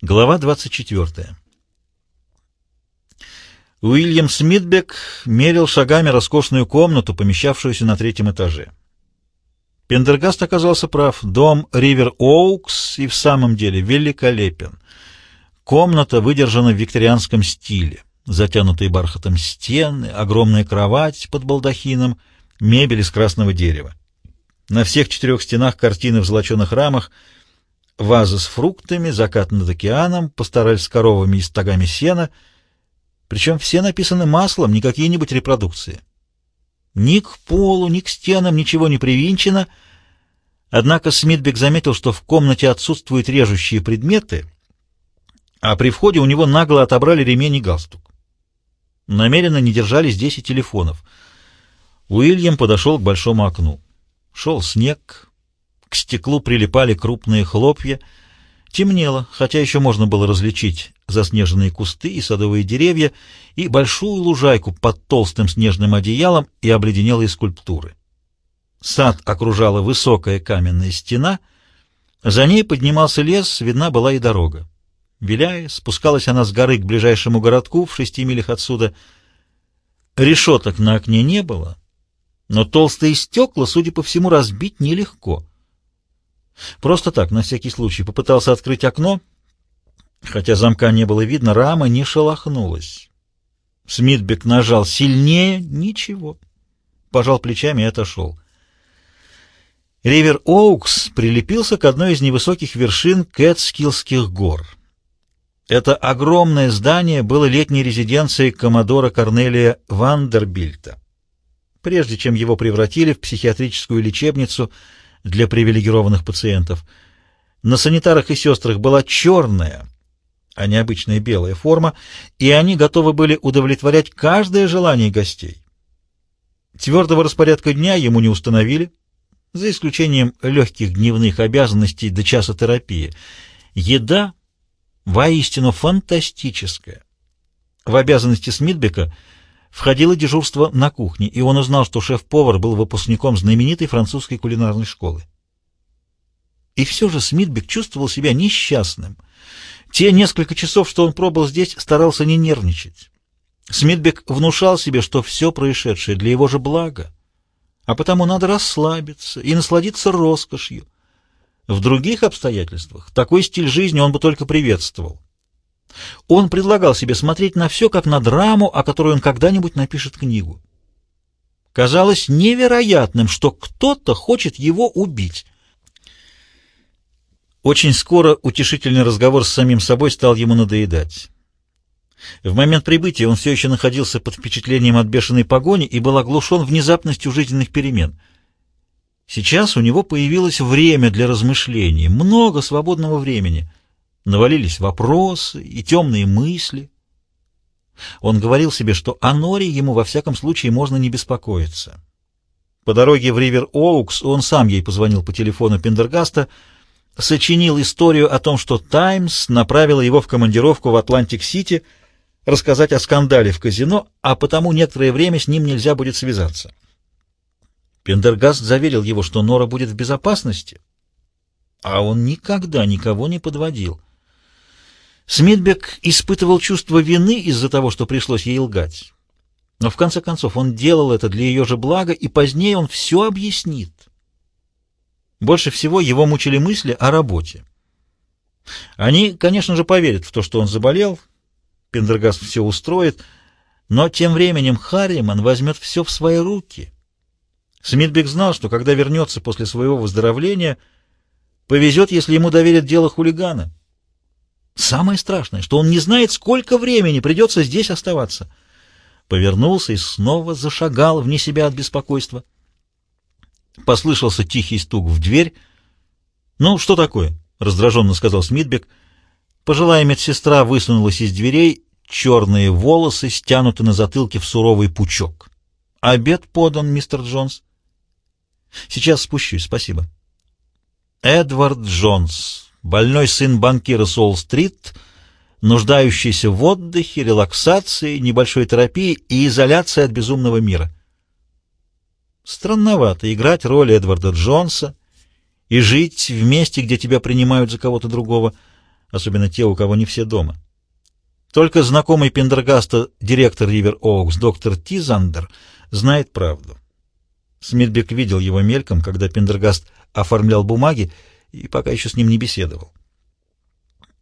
Глава 24. Уильям Смитбек мерил шагами роскошную комнату, помещавшуюся на третьем этаже. Пендергаст оказался прав. Дом Ривер Оукс и в самом деле великолепен. Комната выдержана в викторианском стиле. Затянутые бархатом стены, огромная кровать под балдахином, мебель из красного дерева. На всех четырех стенах картины в золоченых рамах — ваза с фруктами, закат над океаном, постарались с коровами и стогами сена, причем все написаны маслом, не какие-нибудь репродукции. Ни к полу, ни к стенам ничего не привинчено, однако Смитбек заметил, что в комнате отсутствуют режущие предметы, а при входе у него нагло отобрали ремень и галстук. Намеренно не держали здесь и телефонов. Уильям подошел к большому окну. Шел снег, к стеклу прилипали крупные хлопья. Темнело, хотя еще можно было различить заснеженные кусты и садовые деревья, и большую лужайку под толстым снежным одеялом и обледенелые скульптуры. Сад окружала высокая каменная стена, за ней поднимался лес, видна была и дорога. Виляя, спускалась она с горы к ближайшему городку в шести милях отсюда. Решеток на окне не было, но толстые стекла, судя по всему, разбить нелегко. Просто так, на всякий случай, попытался открыть окно, хотя замка не было видно, рама не шелохнулась. Смитбек нажал сильнее, ничего. Пожал плечами и отошел. Ривер Оукс прилепился к одной из невысоких вершин Кэтскиллских гор. Это огромное здание было летней резиденцией коммодора Корнелия Вандербильта. Прежде чем его превратили в психиатрическую лечебницу – для привилегированных пациентов. На санитарах и сестрах была черная, а не обычная белая форма, и они готовы были удовлетворять каждое желание гостей. Твердого распорядка дня ему не установили, за исключением легких дневных обязанностей до часа терапии. Еда воистину фантастическая. В обязанности Смитбека – входило дежурство на кухне, и он узнал, что шеф-повар был выпускником знаменитой французской кулинарной школы. И все же Смитбек чувствовал себя несчастным. Те несколько часов, что он пробыл здесь, старался не нервничать. Смитбек внушал себе, что все происшедшее для его же блага, а потому надо расслабиться и насладиться роскошью. В других обстоятельствах такой стиль жизни он бы только приветствовал. Он предлагал себе смотреть на все, как на драму, о которой он когда-нибудь напишет книгу. Казалось невероятным, что кто-то хочет его убить. Очень скоро утешительный разговор с самим собой стал ему надоедать. В момент прибытия он все еще находился под впечатлением от бешеной погони и был оглушен внезапностью жизненных перемен. Сейчас у него появилось время для размышлений, много свободного времени — навалились вопросы и темные мысли. Он говорил себе, что о Норе ему во всяком случае можно не беспокоиться. По дороге в Ривер-Оукс он сам ей позвонил по телефону Пендергаста, сочинил историю о том, что «Таймс» направила его в командировку в Атлантик-Сити рассказать о скандале в казино, а потому некоторое время с ним нельзя будет связаться. Пендергаст заверил его, что Нора будет в безопасности, а он никогда никого не подводил. Смитбек испытывал чувство вины из-за того, что пришлось ей лгать. Но в конце концов он делал это для ее же блага, и позднее он все объяснит. Больше всего его мучили мысли о работе. Они, конечно же, поверят в то, что он заболел, Пендергаст все устроит, но тем временем Харриман возьмет все в свои руки. Смитбек знал, что когда вернется после своего выздоровления, повезет, если ему доверят дело хулигана. Самое страшное, что он не знает, сколько времени придется здесь оставаться. Повернулся и снова зашагал вне себя от беспокойства. Послышался тихий стук в дверь. «Ну, что такое?» — раздраженно сказал Смитбек. Пожилая медсестра высунулась из дверей, черные волосы стянуты на затылке в суровый пучок. «Обед подан, мистер Джонс». «Сейчас спущусь, спасибо». «Эдвард Джонс», больной сын банкира Солл-стрит, нуждающийся в отдыхе, релаксации, небольшой терапии и изоляции от безумного мира. Странновато играть роль Эдварда Джонса и жить в месте, где тебя принимают за кого-то другого. особенно те, у кого не все дома. Только знакомый Пендергаста, директор Ривер Оукс, доктор Тизандер, знает правду. Смитбек видел его мельком, когда Пендергаст оформлял бумаги, и пока еще с ним не беседовал.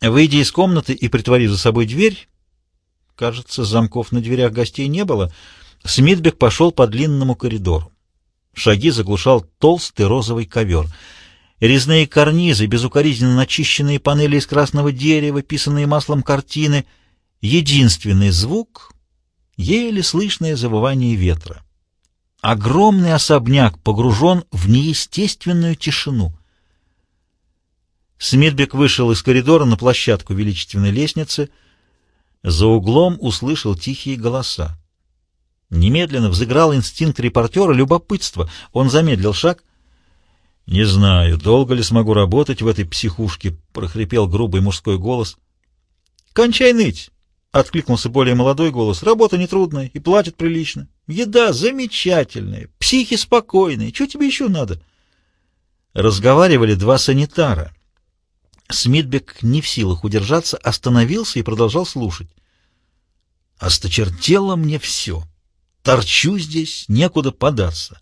Выйдя из комнаты и притворив за собой дверь, кажется, замков на дверях гостей не было, Смитбек пошел по длинному коридору. Шаги заглушал толстый розовый ковер. Резные карнизы, безукоризненно начищенные панели из красного дерева, писанные маслом картины — Единственный звук — еле слышное завывание ветра. Огромный особняк погружен в неестественную тишину. Смитбек вышел из коридора на площадку величественной лестницы. За углом услышал тихие голоса. Немедленно взыграл инстинкт репортера любопытства. Он замедлил шаг. «Не знаю, долго ли смогу работать в этой психушке», — прохрипел грубый мужской голос. «Кончай ныть! — откликнулся более молодой голос. «Работа нетрудная и платят прилично. Еда замечательная, психи спокойные. Чего тебе еще надо?» Разговаривали два санитара. Смитбек не в силах удержаться, остановился и продолжал слушать. «Осточертело мне все. Торчу здесь, некуда податься.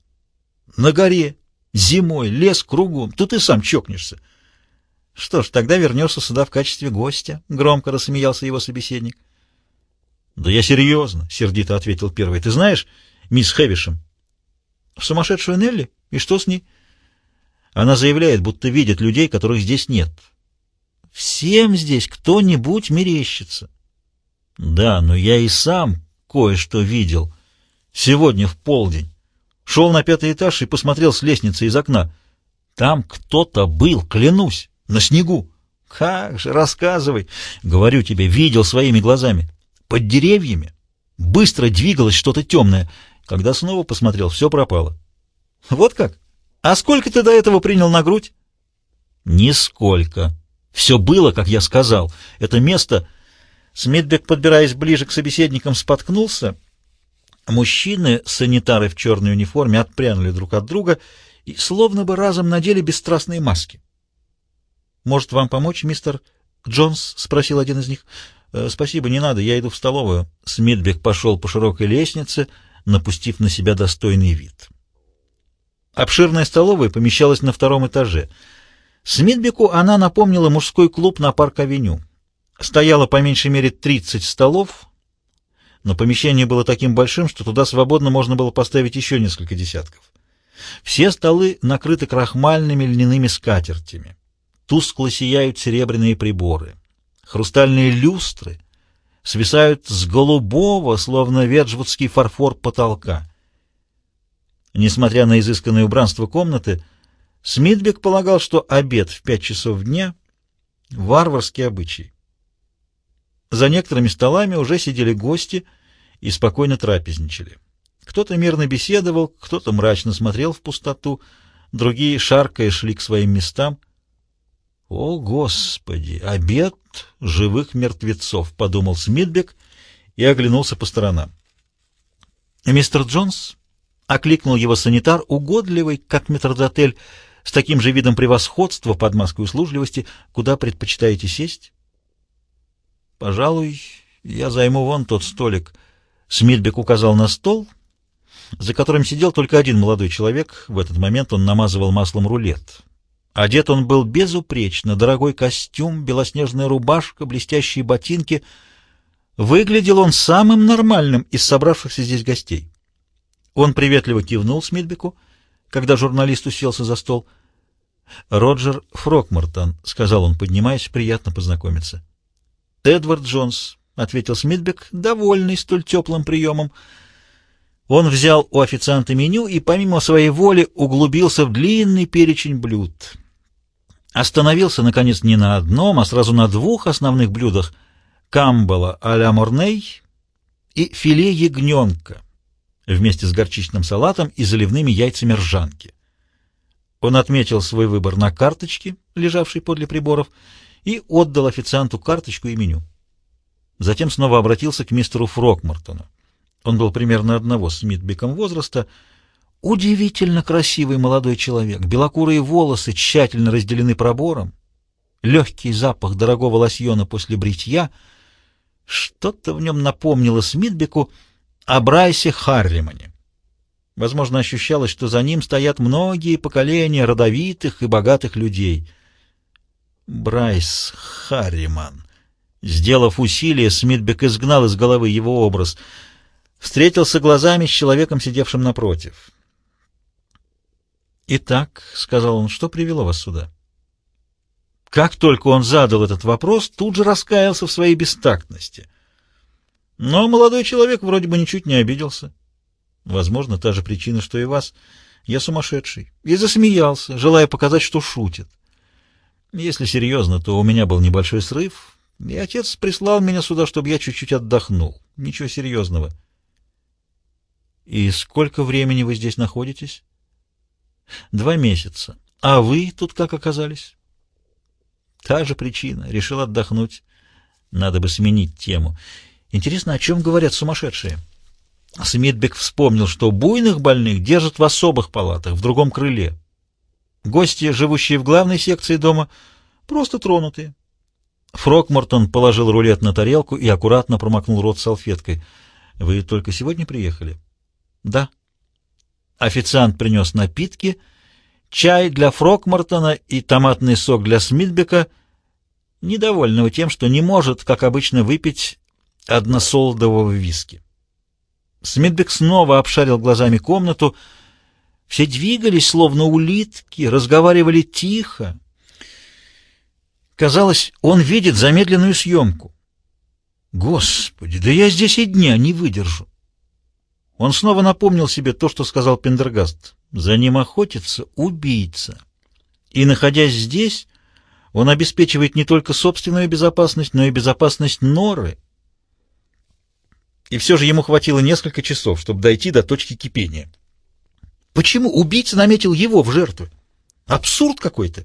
На горе, зимой, лес кругом. Тут и сам чокнешься. Что ж, тогда вернешься сюда в качестве гостя», — громко рассмеялся его собеседник. «Да я серьезно», — сердито ответил первый. «Ты знаешь мисс Хэвишем?» «Сумасшедшую Нелли? И что с ней?» Она заявляет, будто видит людей, которых здесь нет. «Всем здесь кто-нибудь мерещится». «Да, но я и сам кое-что видел. Сегодня в полдень. Шел на пятый этаж и посмотрел с лестницы из окна. Там кто-то был, клянусь, на снегу». «Как же, рассказывай!» «Говорю тебе, видел своими глазами». Под деревьями быстро двигалось что-то темное. Когда снова посмотрел, все пропало. Вот как? А сколько ты до этого принял на грудь? Нисколько. Все было, как я сказал. Это место... Смитбек, подбираясь ближе к собеседникам, споткнулся. Мужчины, санитары в черной униформе, отпрянули друг от друга и словно бы разом надели бесстрастные маски. «Может, вам помочь, мистер Джонс?» — спросил один из них. Э, «Спасибо, не надо, я иду в столовую». Смитбек пошел по широкой лестнице, напустив на себя достойный вид. Обширная столовая помещалась на втором этаже. Смитбеку она напомнила мужской клуб на Парк-авеню. Стояло по меньшей мере 30 столов, но помещение было таким большим, что туда свободно можно было поставить еще несколько десятков. Все столы накрыты крахмальными льняными скатертями. Тускло сияют серебряные приборы. Хрустальные люстры свисают с голубого, словно веджвудский фарфор потолка. Несмотря на изысканное убранство комнаты, Смитбек полагал, что обед в пять часов дня — варварский обычай. За некоторыми столами уже сидели гости и спокойно трапезничали. Кто-то мирно беседовал, кто-то мрачно смотрел в пустоту, другие, шаркая, шли к своим местам — «О, Господи! Обед живых мертвецов!» — подумал Смитбек и оглянулся по сторонам. «Мистер Джонс?» — окликнул его санитар, угодливый, как метрдотель, с таким же видом превосходства под маской услужливости. «Куда предпочитаете сесть?» «Пожалуй, я займу вон тот столик». Смитбек указал на стол, за которым сидел только один молодой человек. В этот момент он намазывал маслом рулет. Одет он был безупречно, дорогой костюм, белоснежная рубашка, блестящие ботинки. Выглядел он самым нормальным из собравшихся здесь гостей. Он приветливо кивнул Смитбеку, когда журналист уселся за стол. «Роджер Фрокмортон», — сказал он, поднимаясь, — «приятно познакомиться». «Эдвард Джонс», — ответил Смитбек, довольный столь теплым приемом. Он взял у официанта меню и, помимо своей воли, углубился в длинный перечень блюд — Остановился, наконец, не на одном, а сразу на двух основных блюдах — камбала а-ля морней и филе ягненка вместе с горчичным салатом и заливными яйцами ржанки. Он отметил свой выбор на карточке, лежавшей подле приборов, и отдал официанту карточку и меню. Затем снова обратился к мистеру Фрокмортону. Он был примерно одного с Митбеком возраста — Удивительно красивый молодой человек, белокурые волосы тщательно разделены пробором, легкий запах дорогого лосьона после бритья. Что-то в нем напомнило Смитбеку о Брайсе Харримане. Возможно, ощущалось, что за ним стоят многие поколения родовитых и богатых людей. Брайс Харриман. Сделав усилие, Смитбек изгнал из головы его образ. Встретился глазами с человеком, сидевшим напротив. «Итак», — сказал он, — «что привело вас сюда?» Как только он задал этот вопрос, тут же раскаялся в своей бестактности. Но молодой человек вроде бы ничуть не обиделся. Возможно, та же причина, что и вас. Я сумасшедший. И засмеялся, желая показать, что шутит. Если серьезно, то у меня был небольшой срыв, и отец прислал меня сюда, чтобы я чуть-чуть отдохнул. Ничего серьезного. И сколько времени вы здесь находитесь? Два месяца. А вы тут как оказались? Та же причина. Решил отдохнуть. Надо бы сменить тему. Интересно, о чем говорят сумасшедшие? Смитбек вспомнил, что буйных больных держат в особых палатах, в другом крыле. Гости, живущие в главной секции дома, просто тронутые. Фрокмортон положил рулет на тарелку и аккуратно промокнул рот салфеткой. «Вы только сегодня приехали?» «Да». Официант принес напитки, чай для Фрокмортона и томатный сок для Смитбека, недовольного тем, что не может, как обычно, выпить односолдового виски. Смитбек снова обшарил глазами комнату. Все двигались, словно улитки, разговаривали тихо. Казалось, он видит замедленную съемку. Господи, да я здесь и дня не выдержу. Он снова напомнил себе то, что сказал Пендергаст. За ним охотится убийца. И, находясь здесь, он обеспечивает не только собственную безопасность, но и безопасность Норы. И все же ему хватило несколько часов, чтобы дойти до точки кипения. Почему убийца наметил его в жертву? Абсурд какой-то.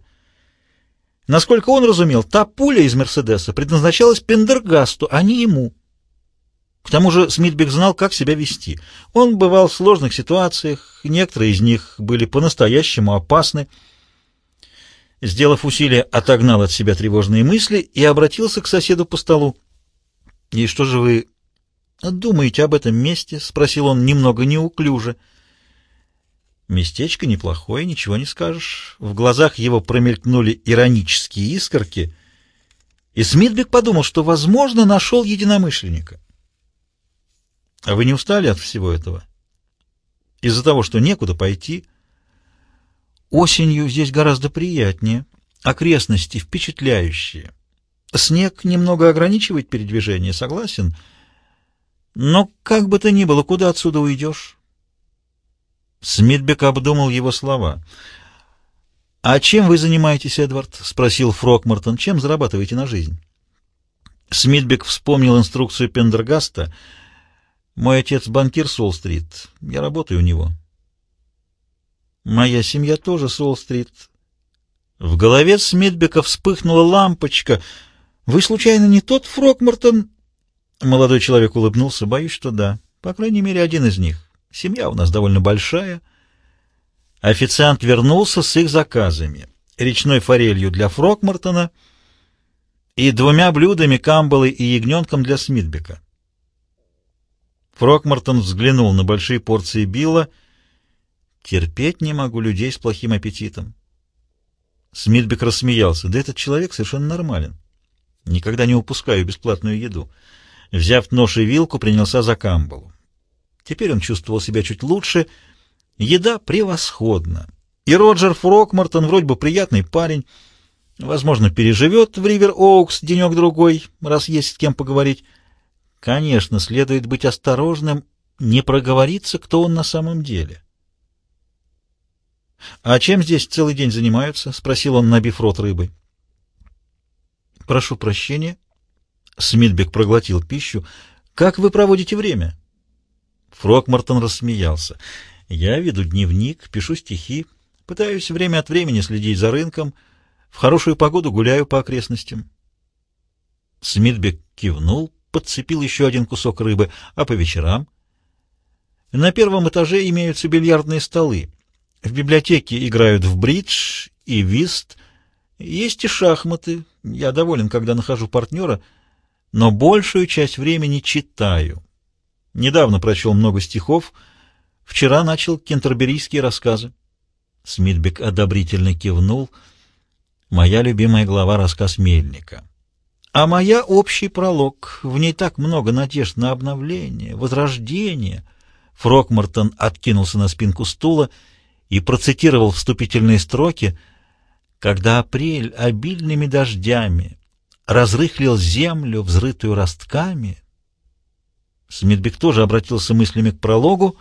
Насколько он разумел, та пуля из Мерседеса предназначалась Пендергасту, а не ему. К тому же Смитбек знал, как себя вести. Он бывал в сложных ситуациях, некоторые из них были по-настоящему опасны. Сделав усилие, отогнал от себя тревожные мысли и обратился к соседу по столу. «И что же вы думаете об этом месте?» — спросил он немного неуклюже. Местечко неплохое, ничего не скажешь. В глазах его промелькнули иронические искорки, и Смитбек подумал, что, возможно, нашел единомышленника. А вы не устали от всего этого? Из-за того, что некуда пойти? Осенью здесь гораздо приятнее, окрестности впечатляющие. Снег немного ограничивает передвижение, согласен. Но как бы то ни было, куда отсюда уйдешь? Смитбек обдумал его слова. «А чем вы занимаетесь, Эдвард?» — спросил Фрокмартон. «Чем зарабатываете на жизнь?» Смитбек вспомнил инструкцию Пендергаста — мой отец банкир Солл-стрит. Я работаю у него. Моя семья тоже Солл-стрит. В голове Смитбека вспыхнула лампочка. Вы случайно не тот Фрокмартон? Молодой человек улыбнулся. Боюсь, что да. По крайней мере, один из них. Семья у нас довольно большая. Официант вернулся с их заказами. Речной форелью для Фрокмартона и двумя блюдами камбалы и ягненком для Смитбека. Фрокмартон взглянул на большие порции Билла. «Терпеть не могу людей с плохим аппетитом». Смитбек рассмеялся. «Да этот человек совершенно нормален. Никогда не упускаю бесплатную еду». Взяв нож и вилку, принялся за камбалу. Теперь он чувствовал себя чуть лучше. Еда превосходна. И Роджер Фрокмартон вроде бы приятный парень. Возможно, переживет в Ривер-Оукс денек-другой, раз есть с кем поговорить. Конечно, следует быть осторожным, не проговориться, кто он на самом деле. «А чем здесь целый день занимаются?» — спросил он, набив рот рыбой. «Прошу прощения». Смитбек проглотил пищу. «Как вы проводите время?» Фрокмартон рассмеялся. «Я веду дневник, пишу стихи, пытаюсь время от времени следить за рынком, в хорошую погоду гуляю по окрестностям». Смитбек кивнул, подцепил еще один кусок рыбы, а по вечерам? На первом этаже имеются бильярдные столы. В библиотеке играют в бридж и вист. Есть и шахматы. Я доволен, когда нахожу партнера, но большую часть времени читаю. Недавно прочел много стихов, вчера начал кентерберийские рассказы. Смитбек одобрительно кивнул. Моя любимая глава — рассказ Мельника. А моя — общий пролог. В ней так много надежд на обновление, возрождение. Фрокмартон откинулся на спинку стула и процитировал вступительные строки «Когда апрель обильными дождями разрыхлил землю, взрытую ростками». Смитбек тоже обратился мыслями к прологу,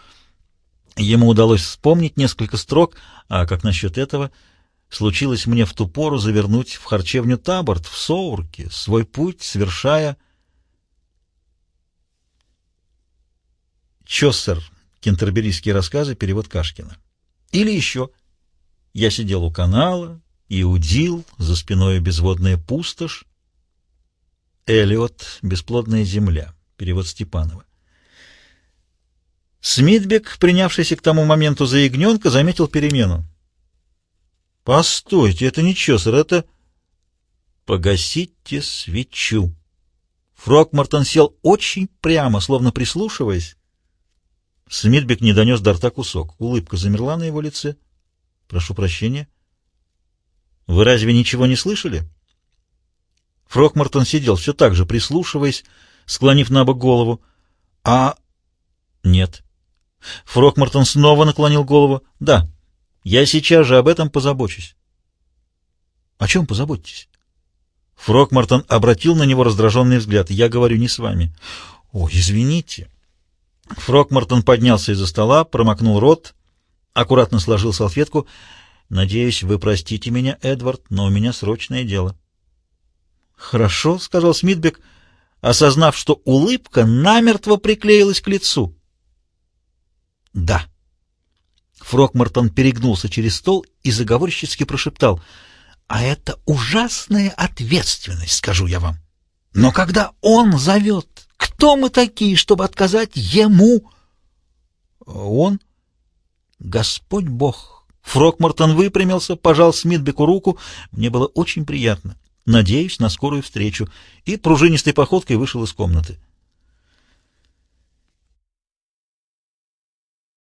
Ему удалось вспомнить несколько строк, а как насчет этого? Случилось мне в ту пору завернуть в харчевню Таборт, в Соурке, свой путь совершая... Чоссер, кентерберийские рассказы, перевод Кашкина. Или еще. Я сидел у канала и удил, за спиной безводная пустошь. Элиот, бесплодная земля, перевод Степанова. Смитбек, принявшийся к тому моменту за ягненка, заметил перемену. «Постойте, это не Чосер, это...» «Погасите свечу». Фрокмартон сел очень прямо, словно прислушиваясь. Смитбек не донес до рта кусок. Улыбка замерла на его лице. «Прошу прощения». «Вы разве ничего не слышали?» Фрокмартон сидел все так же, прислушиваясь, склонив на бок голову. «А...» «Нет». Фрокмартон снова наклонил голову. «Да, я сейчас же об этом позабочусь». «О чем позаботьтесь?» Фрокмартон обратил на него раздраженный взгляд. «Я говорю не с вами». «О, извините». Фрокмартон поднялся из-за стола, промокнул рот, аккуратно сложил салфетку. «Надеюсь, вы простите меня, Эдвард, но у меня срочное дело». «Хорошо», — сказал Смитбек, осознав, что улыбка намертво приклеилась к лицу. «Да». Фрокмартон перегнулся через стол и заговорщицки прошептал. «А это ужасная ответственность, скажу я вам. Но когда он зовет, кто мы такие, чтобы отказать ему?» «Он?» «Господь Бог». Фрокмартон выпрямился, пожал Смитбеку руку. Мне было очень приятно. Надеюсь на скорую встречу. И пружинистой походкой вышел из комнаты.